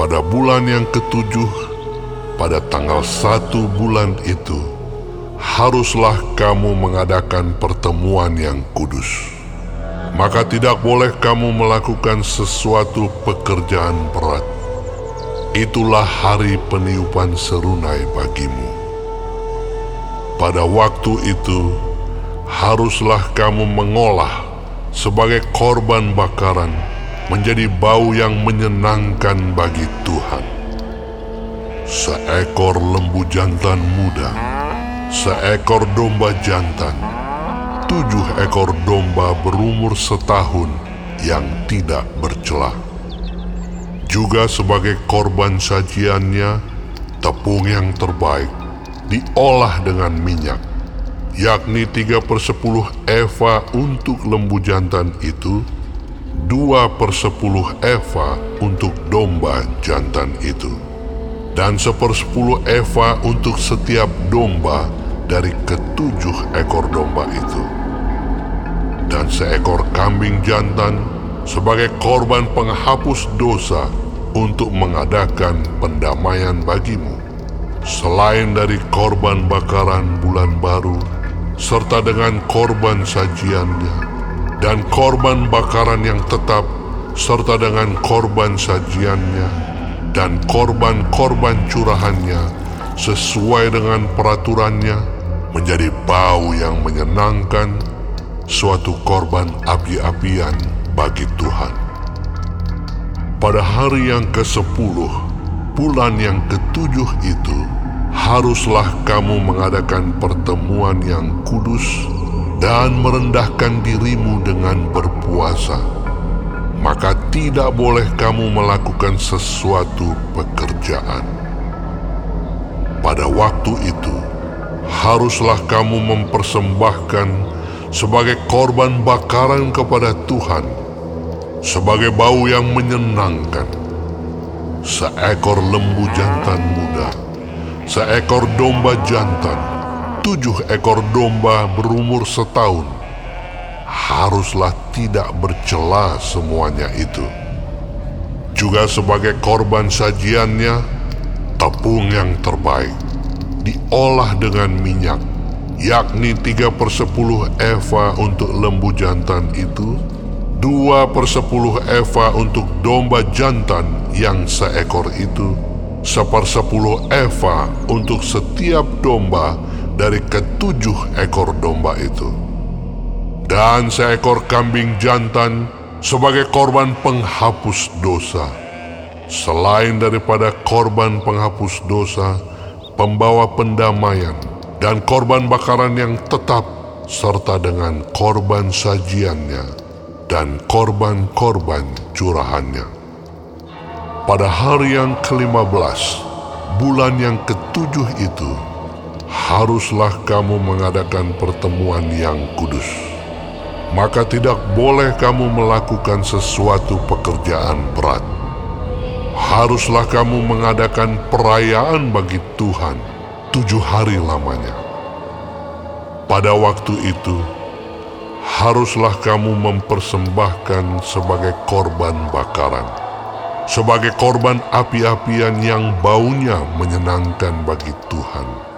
Pada bulan yang ketujuh, pada tanggal satu bulan itu, haruslah kamu mengadakan pertemuan yang kudus. Maka tidak boleh kamu melakukan sesuatu pekerjaan berat. Itulah hari peniupan serunai bagimu. Pada waktu itu, haruslah kamu mengolah sebagai korban bakaran menjadi bau yang menyenangkan bagi Tuhan. Seekor lembu jantan muda, seekor domba jantan, tujuh ekor domba berumur setahun yang tidak bercelah. Juga sebagai korban sajiannya, tepung yang terbaik diolah dengan minyak, yakni tiga per sepuluh eva untuk lembu jantan itu, dua per sepuluh eva untuk domba jantan itu, dan sepersepuluh eva untuk setiap domba dari ketujuh ekor domba itu, dan seekor kambing jantan sebagai korban penghapus dosa untuk mengadakan pendamaian bagimu, selain dari korban bakaran bulan baru, serta dengan korban sajiannya dan korban bakaran yang tetap serta dengan korban sajiannya dan korban-korban curahannya sesuai dengan peraturannya menjadi bau yang menyenangkan suatu korban api-apian bagi Tuhan. Pada hari yang ke-10 bulan yang ketujuh itu haruslah kamu mengadakan pertemuan yang kudus dan merendahkan dirimu dengan berpuasa, maka tidak boleh kamu melakukan sesuatu pekerjaan. Pada waktu itu, haruslah kamu mempersembahkan sebagai korban bakaran kepada Tuhan, sebagai bau yang menyenangkan, seekor lembu jantan muda, seekor domba jantan, tujuh ekor domba berumur setahun haruslah tidak bercela semuanya itu. Juga sebagai korban sajiannya, tepung yang terbaik diolah dengan minyak, yakni tiga per sepuluh eva untuk lembu jantan itu, dua per sepuluh eva untuk domba jantan yang seekor itu, sepersepuluh eva untuk setiap domba dari ketujuh ekor domba itu. Dan seekor kambing jantan sebagai korban penghapus dosa. Selain daripada korban penghapus dosa, pembawa pendamaian, dan korban bakaran yang tetap, serta dengan korban sajiannya dan korban-korban curahannya. Pada hari yang ke-15, bulan yang ketujuh itu, haruslah kamu mengadakan pertemuan yang kudus. Maka tidak boleh kamu melakukan sesuatu pekerjaan berat. Haruslah kamu mengadakan perayaan bagi Tuhan tujuh hari lamanya. Pada waktu itu, haruslah kamu mempersembahkan sebagai korban bakaran, sebagai korban api-apian yang baunya menyenangkan bagi Tuhan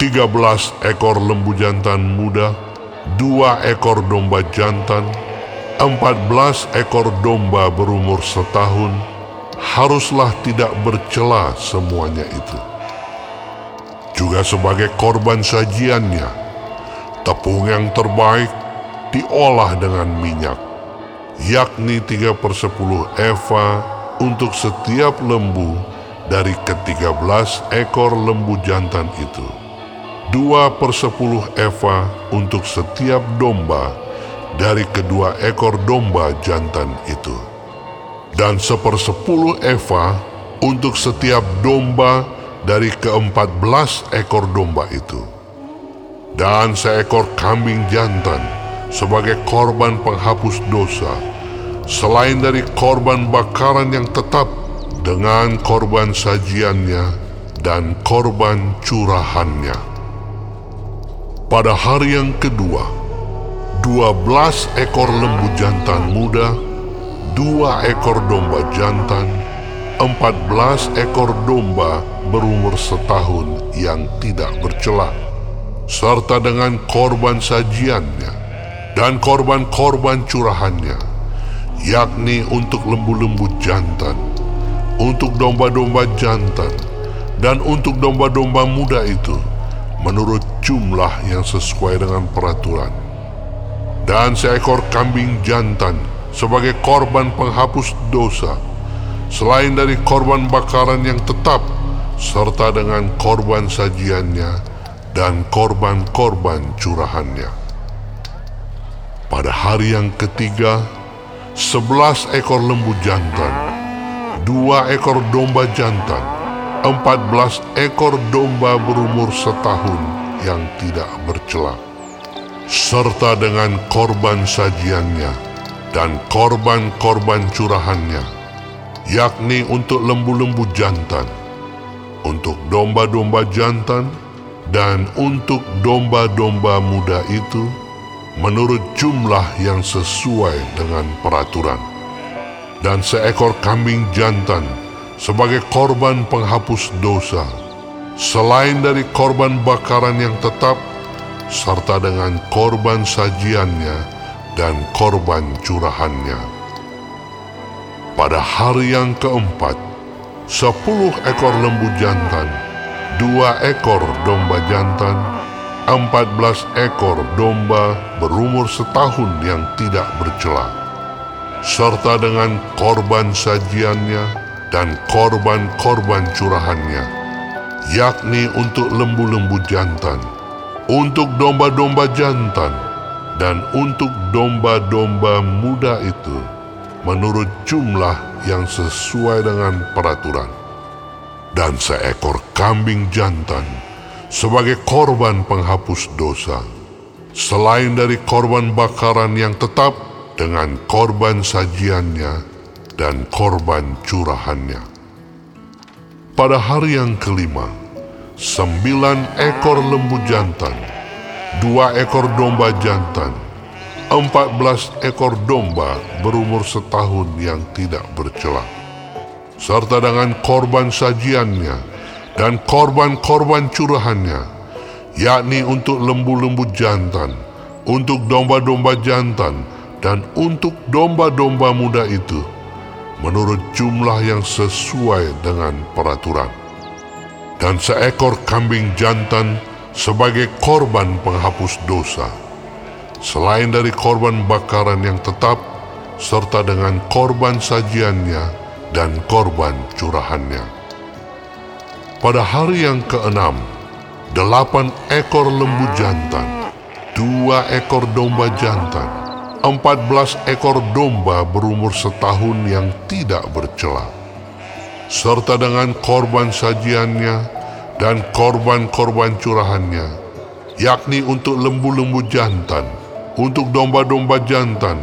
13 ekor lembu jantan muda, dua ekor domba jantan, 14 ekor domba berumur setahun, haruslah tidak bercela semuanya itu. Juga sebagai korban sajiannya, tepung yang terbaik diolah dengan minyak, yakni 3 per 10 eva untuk setiap lembu dari ke-13 ekor lembu jantan itu dua per sepuluh eva untuk setiap domba dari kedua ekor domba jantan itu. Dan sepersepuluh eva untuk setiap domba dari keempat belas ekor domba itu. Dan seekor kambing jantan sebagai korban penghapus dosa, selain dari korban bakaran yang tetap dengan korban sajiannya dan korban curahannya. Pada hari yang kedua, dua belas ekor lembu jantan muda, dua ekor domba jantan, empat belas ekor domba berumur setahun yang tidak bercelah, serta dengan korban sajiannya dan korban-korban curahannya, yakni untuk lembu-lembu jantan, untuk domba-domba jantan, dan untuk domba-domba muda itu, menurut jumlah yang sesuai dengan peraturan. Dan seekor kambing jantan sebagai korban penghapus dosa, selain dari korban bakaran yang tetap serta dengan korban sajiannya dan korban-korban curahannya. Pada hari yang ketiga, sebelas ekor lembu jantan, dua ekor domba jantan, empat belas ekor domba berumur setahun yang tidak bercela, serta dengan korban sajiannya dan korban-korban curahannya yakni untuk lembu-lembu jantan, untuk domba-domba jantan, dan untuk domba-domba muda itu menurut jumlah yang sesuai dengan peraturan. Dan seekor kambing jantan sebagai korban penghapus dosa, selain dari korban bakaran yang tetap, serta dengan korban sajiannya dan korban curahannya. Pada hari yang keempat, sepuluh ekor lembu jantan, dua ekor domba jantan, empat belas ekor domba berumur setahun yang tidak bercela, serta dengan korban sajiannya dan korban-korban curahannya, yakni untuk lembu-lembu jantan, untuk domba-domba jantan, dan untuk domba-domba muda itu menurut jumlah yang sesuai dengan peraturan, dan seekor kambing jantan sebagai korban penghapus dosa, selain dari korban bakaran yang tetap dengan korban sajiannya dan korban curahannya. Pada hari yang kelima, sembilan ekor lembu jantan, dua ekor domba jantan, empat belas ekor domba berumur setahun yang tidak bercelah, serta dengan korban sajiannya dan korban-korban curahannya, yakni untuk lembu-lembu jantan, untuk domba-domba jantan, dan untuk domba-domba muda itu, menurut jumlah yang sesuai dengan peraturan. Dan seekor kambing jantan sebagai korban penghapus dosa selain dari korban bakaran yang tetap, serta dengan korban sajiannya dan korban curahannya. Pada hari yang keenam, delapan ekor lembu jantan, dua ekor domba jantan, empat belas ekor domba berumur setahun yang tidak bercela, serta dengan korban sajiannya dan korban-korban curahannya, yakni untuk lembu-lembu jantan, untuk domba-domba jantan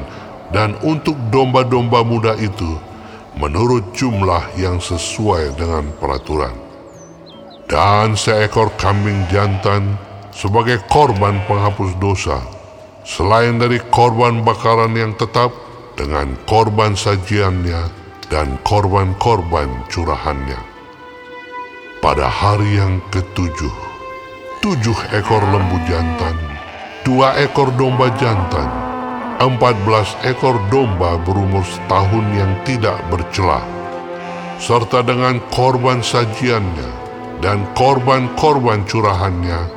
dan untuk domba-domba muda itu menurut jumlah yang sesuai dengan peraturan. Dan seekor kambing jantan sebagai korban penghapus dosa, selain dari korban bakaran yang tetap dengan korban sajiannya dan korban-korban curahannya. Pada hari yang ketujuh, tujuh ekor lembu jantan dua ekor domba jantan, empat belas ekor domba berumur setahun yang tidak bercelah, serta dengan korban sajiannya dan korban-korban curahannya,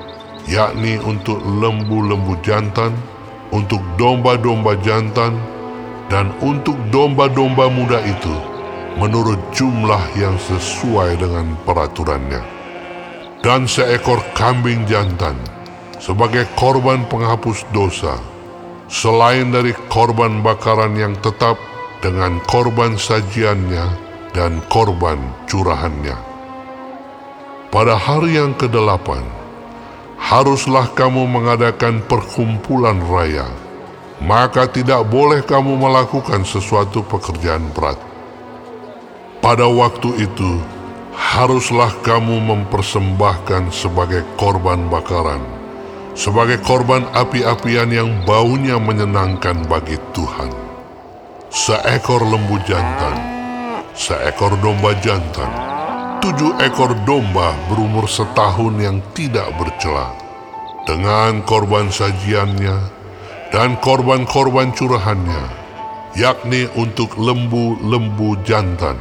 yakni untuk lembu-lembu jantan, untuk domba-domba jantan, dan untuk domba-domba muda itu, menurut jumlah yang sesuai dengan peraturannya. Dan seekor kambing jantan, sebagai korban penghapus dosa, selain dari korban bakaran yang tetap dengan korban sajiannya dan korban curahannya. Pada hari yang kedelapan, haruslah kamu mengadakan perkumpulan raya, maka tidak boleh kamu melakukan sesuatu pekerjaan berat. Pada waktu itu, haruslah kamu mempersembahkan sebagai korban bakaran sebagai korban api-apian yang baunya menyenangkan bagi Tuhan. Seekor lembu jantan, seekor domba jantan, tujuh ekor domba berumur setahun yang tidak bercela, dengan korban sajiannya dan korban-korban curahannya, yakni untuk lembu-lembu jantan,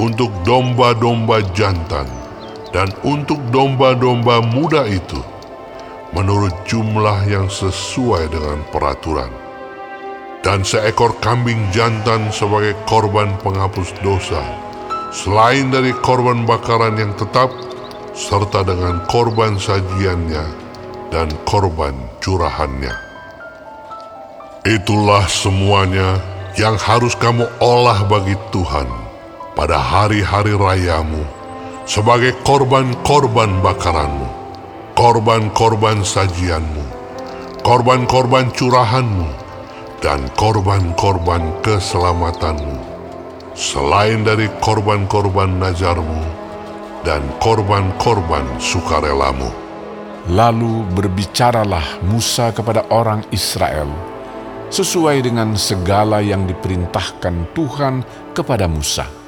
untuk domba-domba jantan, dan untuk domba-domba muda itu, menurut jumlah yang sesuai dengan peraturan. Dan seekor kambing jantan sebagai korban penghapus dosa, selain dari korban bakaran yang tetap, serta dengan korban sajiannya dan korban curahannya. Itulah semuanya yang harus kamu olah bagi Tuhan pada hari-hari rayamu sebagai korban-korban bakaranmu, korban-korban sajianmu, korban-korban curahanmu, dan korban-korban keselamatanmu, selain dari korban-korban nazarmu dan korban-korban sukarelamu. Lalu berbicaralah Musa kepada orang Israel, sesuai dengan segala yang diperintahkan Tuhan kepada Musa.